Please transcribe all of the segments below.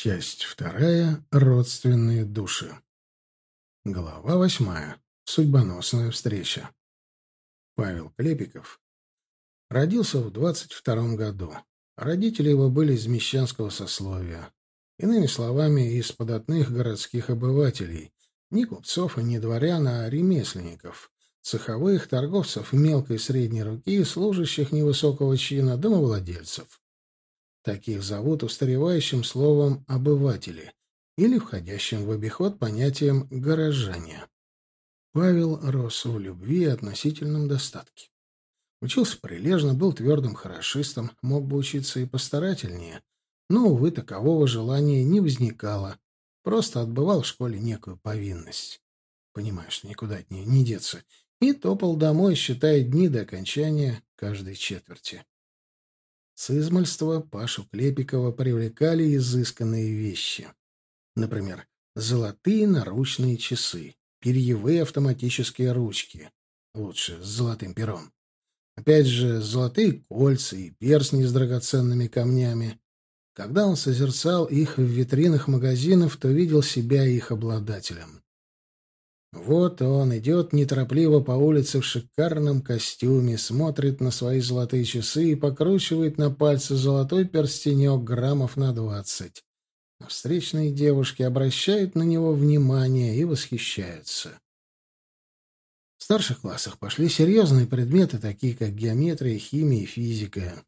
Часть вторая. Родственные души. Глава восьмая. Судьбоносная встреча. Павел Клепиков родился в двадцать втором году. Родители его были из мещанского сословия. Иными словами, из податных городских обывателей. Не купцов и не дворян, а ремесленников. Цеховых, торговцев мелкой и средней руки, служащих невысокого чина, домовладельцев. Таких зовут устаревающим словом «обыватели» или входящим в обиход понятием «горожане». Павел рос в любви и относительном достатке. Учился прилежно, был твердым хорошистом, мог бы учиться и постарательнее, но, увы, такового желания не возникало, просто отбывал в школе некую повинность. Понимаешь, никуда от нее не деться, и топал домой, считая дни до окончания каждой четверти. С измальства Пашу Клепикова привлекали изысканные вещи. Например, золотые наручные часы, перьевые автоматические ручки, лучше с золотым пером. Опять же, золотые кольца и перстни с драгоценными камнями. Когда он созерцал их в витринах магазинов, то видел себя их обладателем. Вот он идет неторопливо по улице в шикарном костюме, смотрит на свои золотые часы и покручивает на пальце золотой перстенек граммов на двадцать. А встречные девушки обращают на него внимание и восхищаются. В старших классах пошли серьезные предметы, такие как геометрия, химия и физика.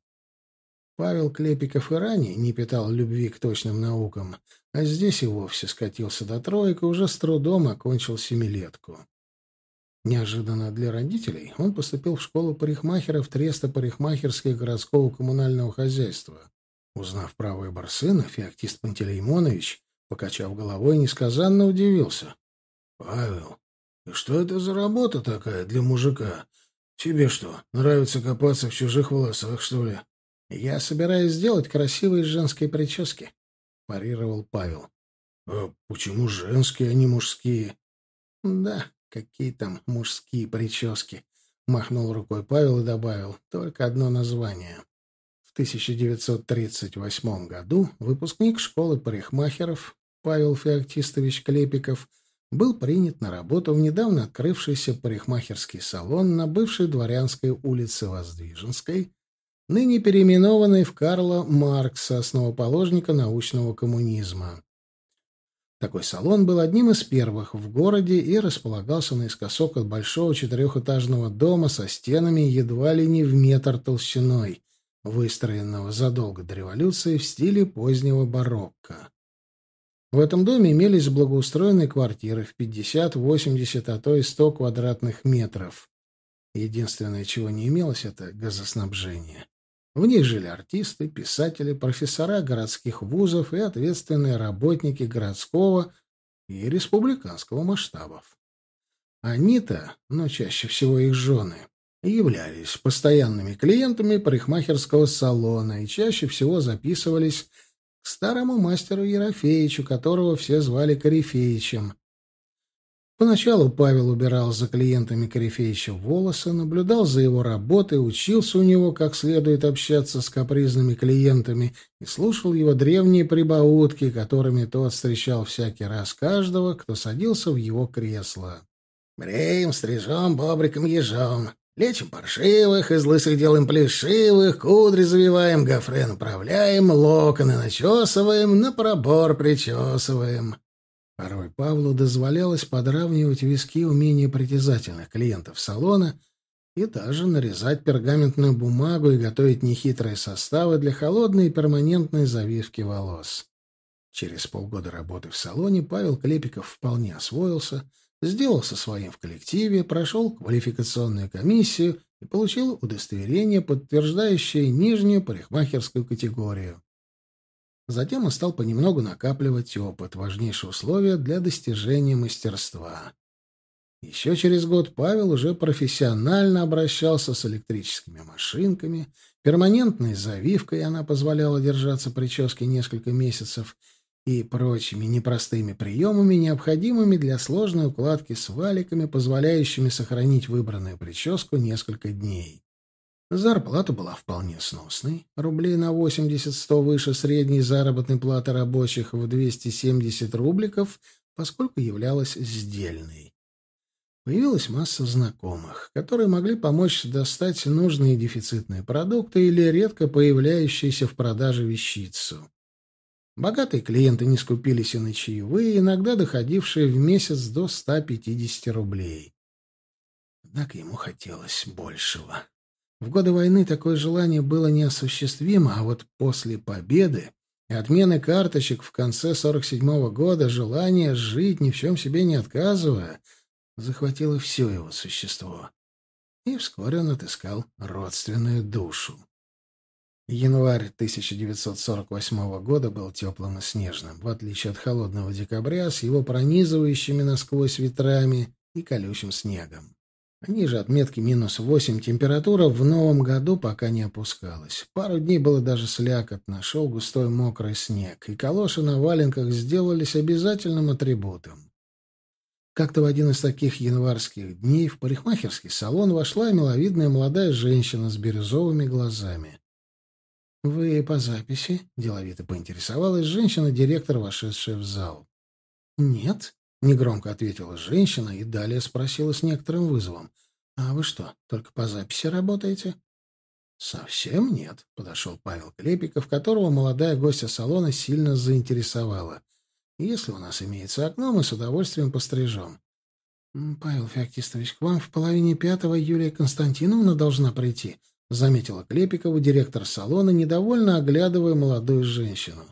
Павел Клепиков и ранее не питал любви к точным наукам, а здесь и вовсе скатился до троек и уже с трудом окончил семилетку. Неожиданно для родителей он поступил в школу парикмахеров Треста парикмахерских городского коммунального хозяйства. Узнав про выбор сына, феоктист Пантелеймонович, покачав головой, несказанно удивился. — Павел, и что это за работа такая для мужика? Тебе что, нравится копаться в чужих волосах, что ли? «Я собираюсь сделать красивые женские прически», — парировал Павел. «А почему женские, а не мужские?» «Да, какие там мужские прически», — махнул рукой Павел и добавил. «Только одно название». В 1938 году выпускник школы парикмахеров Павел Феоктистович Клепиков был принят на работу в недавно открывшийся парикмахерский салон на бывшей дворянской улице Воздвиженской, ныне переименованный в Карла Маркса, основоположника научного коммунизма. Такой салон был одним из первых в городе и располагался наискосок от большого четырехэтажного дома со стенами едва ли не в метр толщиной, выстроенного задолго до революции в стиле позднего барокко. В этом доме имелись благоустроенные квартиры в 50, 80, а то и 100 квадратных метров. Единственное, чего не имелось, это газоснабжение. В них жили артисты, писатели, профессора городских вузов и ответственные работники городского и республиканского масштабов. Они-то, но чаще всего их жены, являлись постоянными клиентами парикмахерского салона и чаще всего записывались к старому мастеру Ерофеичу, которого все звали Корифеичем, Поначалу Павел убирал за клиентами Корифеича волосы, наблюдал за его работой, учился у него, как следует общаться с капризными клиентами, и слушал его древние прибаутки, которыми тот встречал всякий раз каждого, кто садился в его кресло. «Бреем, стрижем, бобриком ежом, лечим паршивых, из лысых делаем плешивых, кудри завиваем, гофре направляем, локоны начесываем, на пробор причесываем». Порой Павлу дозволялось подравнивать виски у менее притязательных клиентов салона и даже нарезать пергаментную бумагу и готовить нехитрые составы для холодной и перманентной завивки волос. Через полгода работы в салоне Павел Клепиков вполне освоился, сделался своим в коллективе, прошел квалификационную комиссию и получил удостоверение, подтверждающее нижнюю парикмахерскую категорию. Затем он стал понемногу накапливать опыт, важнейшее условие для достижения мастерства. Еще через год Павел уже профессионально обращался с электрическими машинками, перманентной завивкой она позволяла держаться прическе несколько месяцев и прочими непростыми приемами, необходимыми для сложной укладки с валиками, позволяющими сохранить выбранную прическу несколько дней. Зарплата была вполне сносной, рублей на 80-100 выше средней заработной платы рабочих в 270 рубликов, поскольку являлась сдельной. Появилась масса знакомых, которые могли помочь достать нужные дефицитные продукты или редко появляющиеся в продаже вещицу. Богатые клиенты не скупились и на чаевые, иногда доходившие в месяц до 150 рублей. Однако ему хотелось большего. В годы войны такое желание было неосуществимо, а вот после победы и отмены карточек в конце 47-го года желание жить, ни в чем себе не отказывая, захватило все его существо. И вскоре он отыскал родственную душу. Январь 1948 года был теплым и снежным, в отличие от холодного декабря с его пронизывающими насквозь ветрами и колючим снегом. Ниже отметки минус восемь температура в новом году пока не опускалась. Пару дней было даже слякотно, шел густой мокрый снег, и калоши на валенках сделались обязательным атрибутом. Как-то в один из таких январских дней в парикмахерский салон вошла миловидная молодая женщина с бирюзовыми глазами. «Вы по записи?» — деловито поинтересовалась женщина-директор, вошедшая в зал. «Нет», — негромко ответила женщина и далее спросила с некоторым вызовом. «А вы что, только по записи работаете?» «Совсем нет», — подошел Павел Клепиков, которого молодая гостья салона сильно заинтересовала. «Если у нас имеется окно, мы с удовольствием пострижем». «Павел Феоктистович, к вам в половине пятого Юлия Константиновна должна прийти», — заметила Клепикова, директор салона, недовольно оглядывая молодую женщину.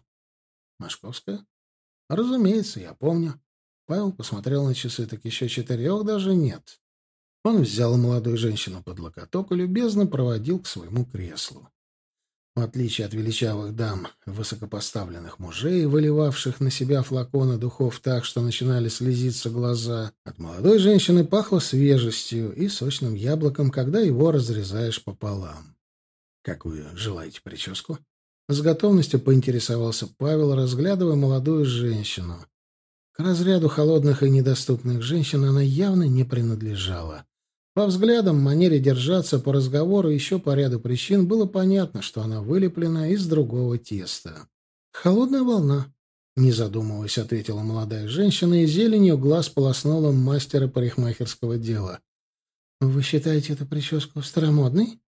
«Машковская?» «Разумеется, я помню. Павел посмотрел на часы, так еще четырех даже нет. Он взял молодую женщину под локоток и любезно проводил к своему креслу. В отличие от величавых дам, высокопоставленных мужей, выливавших на себя флаконы духов так, что начинали слезиться глаза, от молодой женщины пахло свежестью и сочным яблоком, когда его разрезаешь пополам. «Какую желаете прическу?» С готовностью поинтересовался Павел, разглядывая молодую женщину. К разряду холодных и недоступных женщин она явно не принадлежала. По взглядам, манере держаться, по разговору, еще по ряду причин было понятно, что она вылеплена из другого теста. «Холодная волна», — не задумываясь, ответила молодая женщина, и зеленью глаз полоснула мастера парикмахерского дела. «Вы считаете эту прическу старомодной?»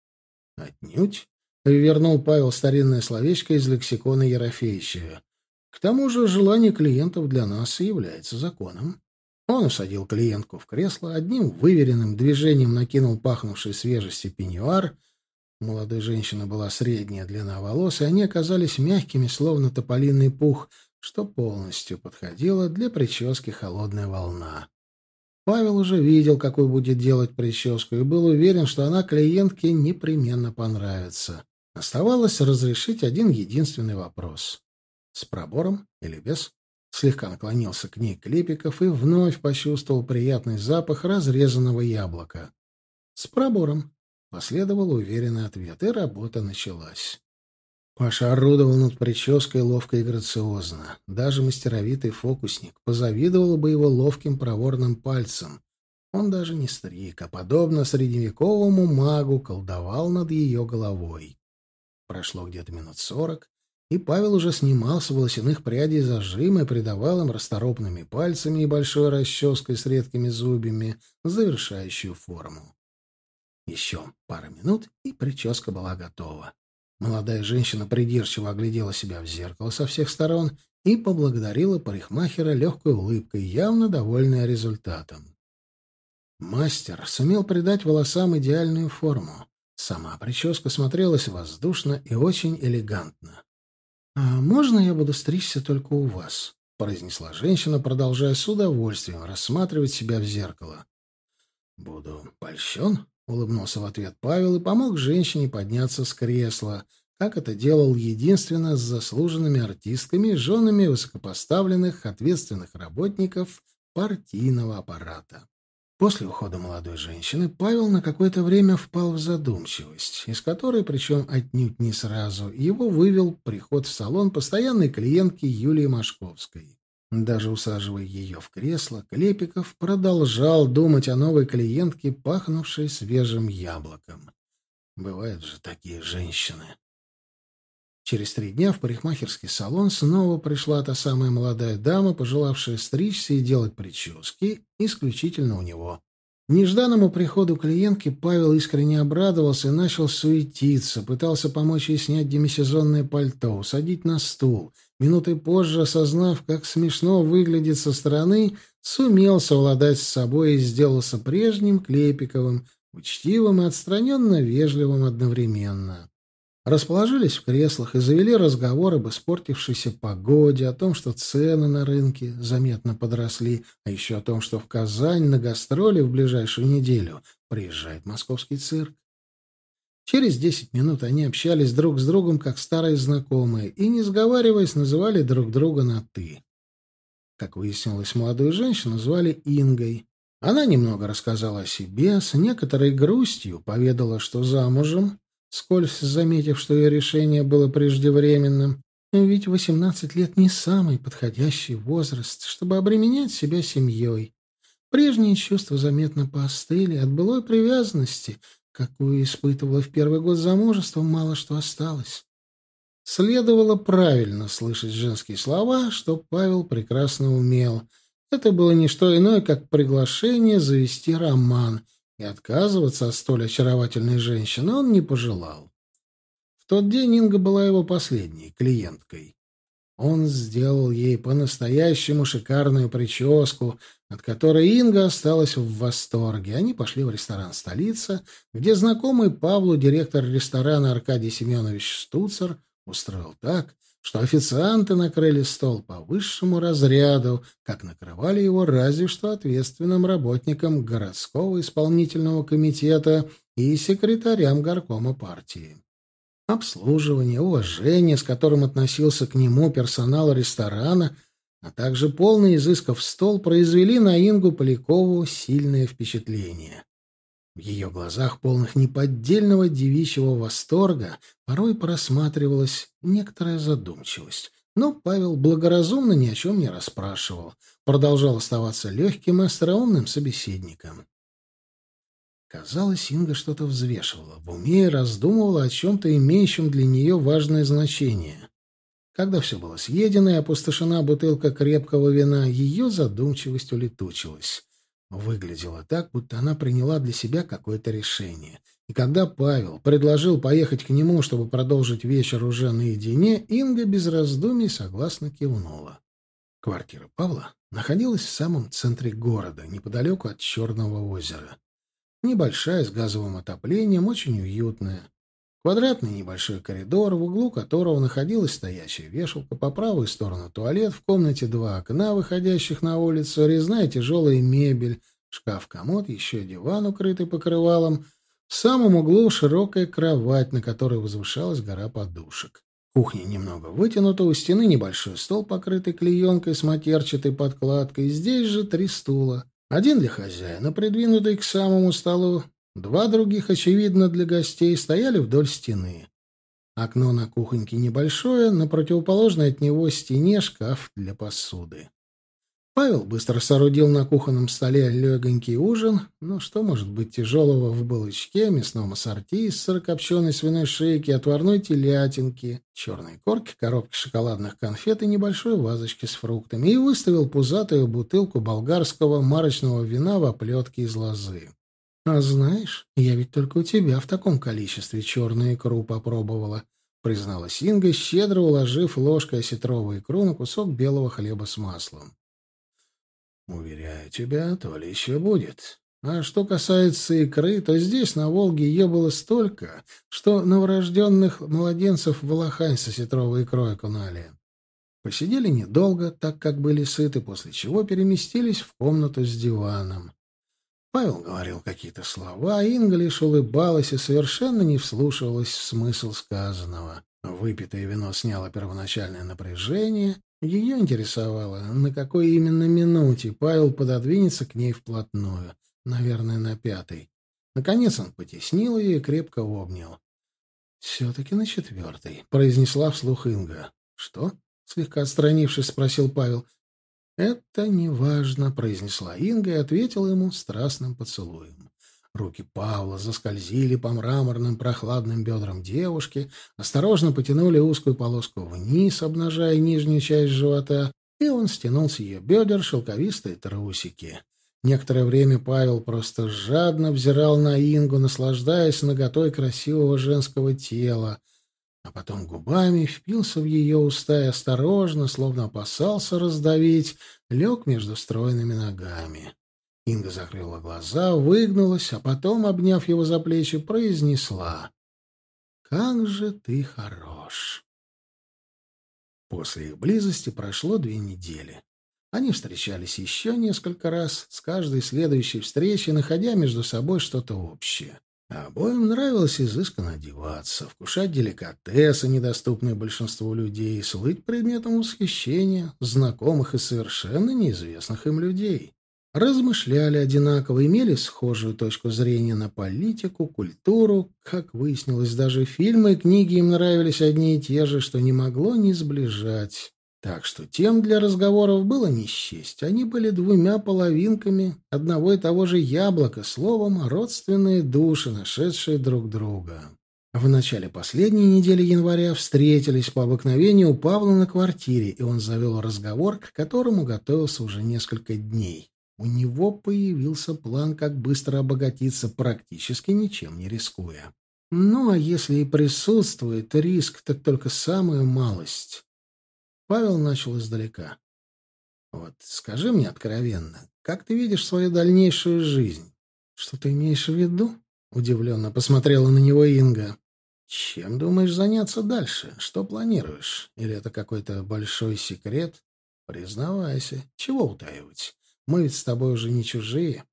«Отнюдь», — вернул Павел старинное словечко из лексикона Ерофеича. К тому же желание клиентов для нас и является законом. Он усадил клиентку в кресло, одним выверенным движением накинул пахнувший свежестью пеньюар. Молодой женщины была средняя длина волос, и они оказались мягкими, словно тополиный пух, что полностью подходило для прически «Холодная волна». Павел уже видел, какой будет делать прическу, и был уверен, что она клиентке непременно понравится. Оставалось разрешить один единственный вопрос. С пробором или без? Слегка наклонился к ней Клепиков и вновь почувствовал приятный запах разрезанного яблока. С пробором. Последовал уверенный ответ, и работа началась. Паша орудовал над прической ловко и грациозно. Даже мастеровитый фокусник позавидовал бы его ловким проворным пальцем. Он даже не стриг, а, подобно средневековому магу, колдовал над ее головой. Прошло где-то минут сорок, и Павел уже снимал с волосяных прядей зажим и придавал им расторопными пальцами и большой расческой с редкими зубьями завершающую форму. Еще пара минут, и прическа была готова. Молодая женщина придирчиво оглядела себя в зеркало со всех сторон и поблагодарила парикмахера легкой улыбкой, явно довольная результатом. Мастер сумел придать волосам идеальную форму. Сама прическа смотрелась воздушно и очень элегантно. «А можно я буду стричься только у вас?» — произнесла женщина, продолжая с удовольствием рассматривать себя в зеркало. «Буду польщен», — улыбнулся в ответ Павел и помог женщине подняться с кресла, как это делал единственно с заслуженными артистками женами высокопоставленных ответственных работников партийного аппарата. После ухода молодой женщины Павел на какое-то время впал в задумчивость, из которой, причем отнюдь не сразу, его вывел приход в салон постоянной клиентки Юлии Машковской. Даже усаживая ее в кресло, Клепиков продолжал думать о новой клиентке, пахнувшей свежим яблоком. Бывают же такие женщины. Через три дня в парикмахерский салон снова пришла та самая молодая дама, пожелавшая стричься и делать прически исключительно у него. Нежданному приходу клиентки Павел искренне обрадовался и начал суетиться, пытался помочь ей снять демисезонное пальто, усадить на стул. Минутой позже, осознав, как смешно выглядит со стороны, сумел совладать с собой и сделался прежним Клепиковым, учтивым и отстраненно вежливым одновременно. Расположились в креслах и завели разговор об испортившейся погоде, о том, что цены на рынке заметно подросли, а еще о том, что в Казань на гастроли в ближайшую неделю приезжает московский цирк. Через десять минут они общались друг с другом, как старые знакомые, и, не сговариваясь, называли друг друга на «ты». Как выяснилось, молодую женщину звали Ингой. Она немного рассказала о себе, с некоторой грустью поведала, что замужем, скользь заметив, что ее решение было преждевременным. Ведь восемнадцать лет не самый подходящий возраст, чтобы обременять себя семьей. Прежние чувства заметно поостыли, от былой привязанности, какую испытывала в первый год замужества, мало что осталось. Следовало правильно слышать женские слова, что Павел прекрасно умел. Это было не что иное, как приглашение завести роман — и отказываться от столь очаровательной женщины он не пожелал. В тот день Инга была его последней клиенткой. Он сделал ей по-настоящему шикарную прическу, от которой Инга осталась в восторге. Они пошли в ресторан «Столица», где знакомый Павлу директор ресторана Аркадий Семенович Штуцер устроил так, что официанты накрыли стол по высшему разряду, как накрывали его разве что ответственным работникам городского исполнительного комитета и секретарям горкома партии. Обслуживание, уважение, с которым относился к нему персонал ресторана, а также полный изысков стол произвели на Ингу Полякову сильное впечатление. В ее глазах, полных неподдельного девичьего восторга, порой просматривалась некоторая задумчивость. Но Павел благоразумно ни о чем не расспрашивал, продолжал оставаться легким и остроумным собеседником. Казалось, Инга что-то взвешивала, в уме и раздумывала о чем-то имеющем для нее важное значение. Когда все было съедено и опустошена бутылка крепкого вина, ее задумчивость улетучилась. Выглядело так, будто она приняла для себя какое-то решение. И когда Павел предложил поехать к нему, чтобы продолжить вечер уже наедине, Инга без раздумий согласно кивнула. Квартира Павла находилась в самом центре города, неподалеку от Черного озера. Небольшая, с газовым отоплением, очень уютная. Квадратный небольшой коридор, в углу которого находилась стоящая вешалка, по правую сторону туалет, в комнате два окна, выходящих на улицу, резная тяжелая мебель, шкаф-комод, еще диван, укрытый покрывалом, в самом углу широкая кровать, на которой возвышалась гора подушек. Кухня немного вытянута, у стены небольшой стол, покрытый клеенкой с матерчатой подкладкой, здесь же три стула. Один для хозяина, придвинутый к самому столу, Два других, очевидно, для гостей, стояли вдоль стены. Окно на кухоньке небольшое, на противоположной от него стене шкаф для посуды. Павел быстро соорудил на кухонном столе легонький ужин, но что может быть тяжелого в булочке, мясном ассорти из сырокопченой свиной шейки, отварной телятинки, черной корки, коробки шоколадных конфет и небольшой вазочки с фруктами, и выставил пузатую бутылку болгарского марочного вина в оплетке из лозы. «А знаешь, я ведь только у тебя в таком количестве черную икру попробовала», — призналась Инга, щедро уложив ложкой осетровую икру на кусок белого хлеба с маслом. «Уверяю тебя, то ли еще будет. А что касается икры, то здесь, на Волге, ее было столько, что новорожденных младенцев в лохань с осетровой икрой окунали». Посидели недолго, так как были сыты, после чего переместились в комнату с диваном. Павел говорил какие-то слова, а Инга лишь улыбалась и совершенно не вслушивалась в смысл сказанного. Выпитое вино сняло первоначальное напряжение. Ее интересовало, на какой именно минуте Павел пододвинется к ней вплотную. Наверное, на пятой. Наконец он потеснил ее и крепко обнял. «Все-таки на четвертой», — произнесла вслух Инга. «Что?» — слегка отстранившись, спросил Павел. «Это неважно», — произнесла Инга и ответила ему страстным поцелуем. Руки Павла заскользили по мраморным прохладным бедрам девушки, осторожно потянули узкую полоску вниз, обнажая нижнюю часть живота, и он стянул с ее бедер шелковистые трусики. Некоторое время Павел просто жадно взирал на Ингу, наслаждаясь наготой красивого женского тела, а потом губами впился в ее уста и осторожно, словно опасался раздавить, лег между стройными ногами. Инга закрыла глаза, выгнулась, а потом, обняв его за плечи, произнесла «Как же ты хорош!» После их близости прошло две недели. Они встречались еще несколько раз, с каждой следующей встречи находя между собой что-то общее. Обоим нравилось изысканно одеваться, вкушать деликатесы, недоступные большинству людей, слыть предметом восхищения знакомых и совершенно неизвестных им людей. Размышляли одинаково, имели схожую точку зрения на политику, культуру. Как выяснилось, даже фильмы и книги им нравились одни и те же, что не могло не сближать. Так что тем для разговоров было не счесть. Они были двумя половинками одного и того же яблока, словом, родственные души, нашедшие друг друга. В начале последней недели января встретились по обыкновению у Павла на квартире, и он завел разговор, к которому готовился уже несколько дней. У него появился план, как быстро обогатиться, практически ничем не рискуя. Ну, а если и присутствует риск, так только самую малость. Павел начал издалека. «Вот скажи мне откровенно, как ты видишь свою дальнейшую жизнь? Что ты имеешь в виду?» — удивленно посмотрела на него Инга. «Чем думаешь заняться дальше? Что планируешь? Или это какой-то большой секрет? Признавайся, чего утаивать? Мы ведь с тобой уже не чужие».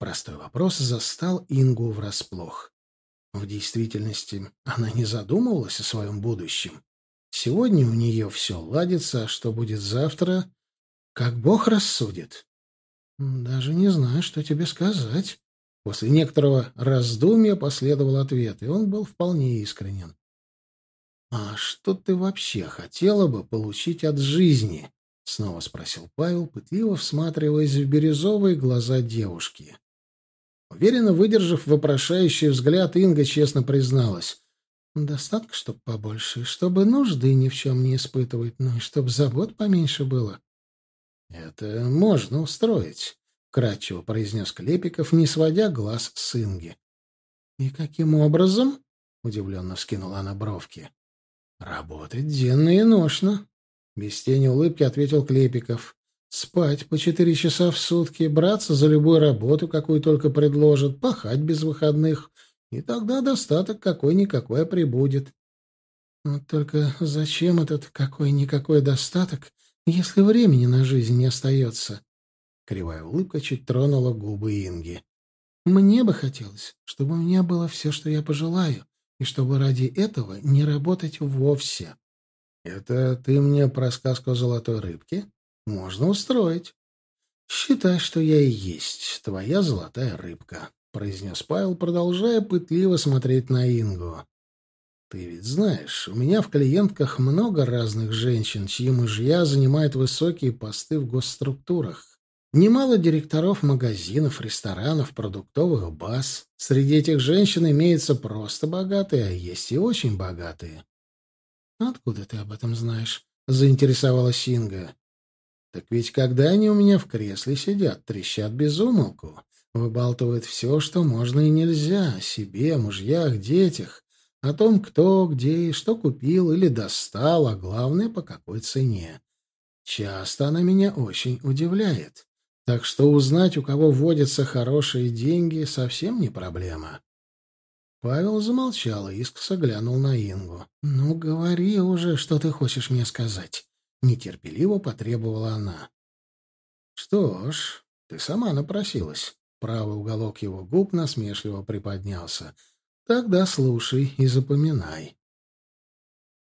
Простой вопрос застал Ингу врасплох. В действительности она не задумывалась о своем будущем. Сегодня у нее все ладится, а что будет завтра, как Бог рассудит. Даже не знаю, что тебе сказать. После некоторого раздумья последовал ответ, и он был вполне искренен. «А что ты вообще хотела бы получить от жизни?» — снова спросил Павел, пытливо всматриваясь в бирюзовые глаза девушки. Уверенно выдержав вопрошающий взгляд, Инга честно призналась. Достатка, чтоб побольше, чтобы нужды ни в чем не испытывать, ну и чтоб забот поменьше было. — Это можно устроить, — кратчево произнес Клепиков, не сводя глаз с Инги. — И каким образом? — удивленно вскинула она бровки. — Работать денно и ношно, — без тени улыбки ответил Клепиков. — Спать по четыре часа в сутки, браться за любую работу, какую только предложат, пахать без выходных — и тогда достаток какой-никакой прибудет. Вот только зачем этот какой-никакой достаток, если времени на жизнь не остается? Кривая улыбка чуть тронула губы Инги. Мне бы хотелось, чтобы у меня было все, что я пожелаю, и чтобы ради этого не работать вовсе. Это ты мне про сказку о золотой рыбке? Можно устроить. Считай, что я и есть твоя золотая рыбка произнес Павел, продолжая пытливо смотреть на Ингу. «Ты ведь знаешь, у меня в клиентках много разных женщин, чьи мужья занимают высокие посты в госструктурах. Немало директоров магазинов, ресторанов, продуктовых баз. Среди этих женщин имеются просто богатые, а есть и очень богатые». «Откуда ты об этом знаешь?» — заинтересовалась Инга. «Так ведь когда они у меня в кресле сидят, трещат без умолку. Выбалтывает все, что можно и нельзя, себе, мужьях, детях, о том, кто, где и что купил или достал, а главное, по какой цене. Часто она меня очень удивляет. Так что узнать, у кого водятся хорошие деньги, совсем не проблема. Павел замолчал и искоса глянул на Ингу. «Ну, говори уже, что ты хочешь мне сказать», — нетерпеливо потребовала она. «Что ж, ты сама напросилась. Правый уголок его губ насмешливо приподнялся. «Тогда слушай и запоминай.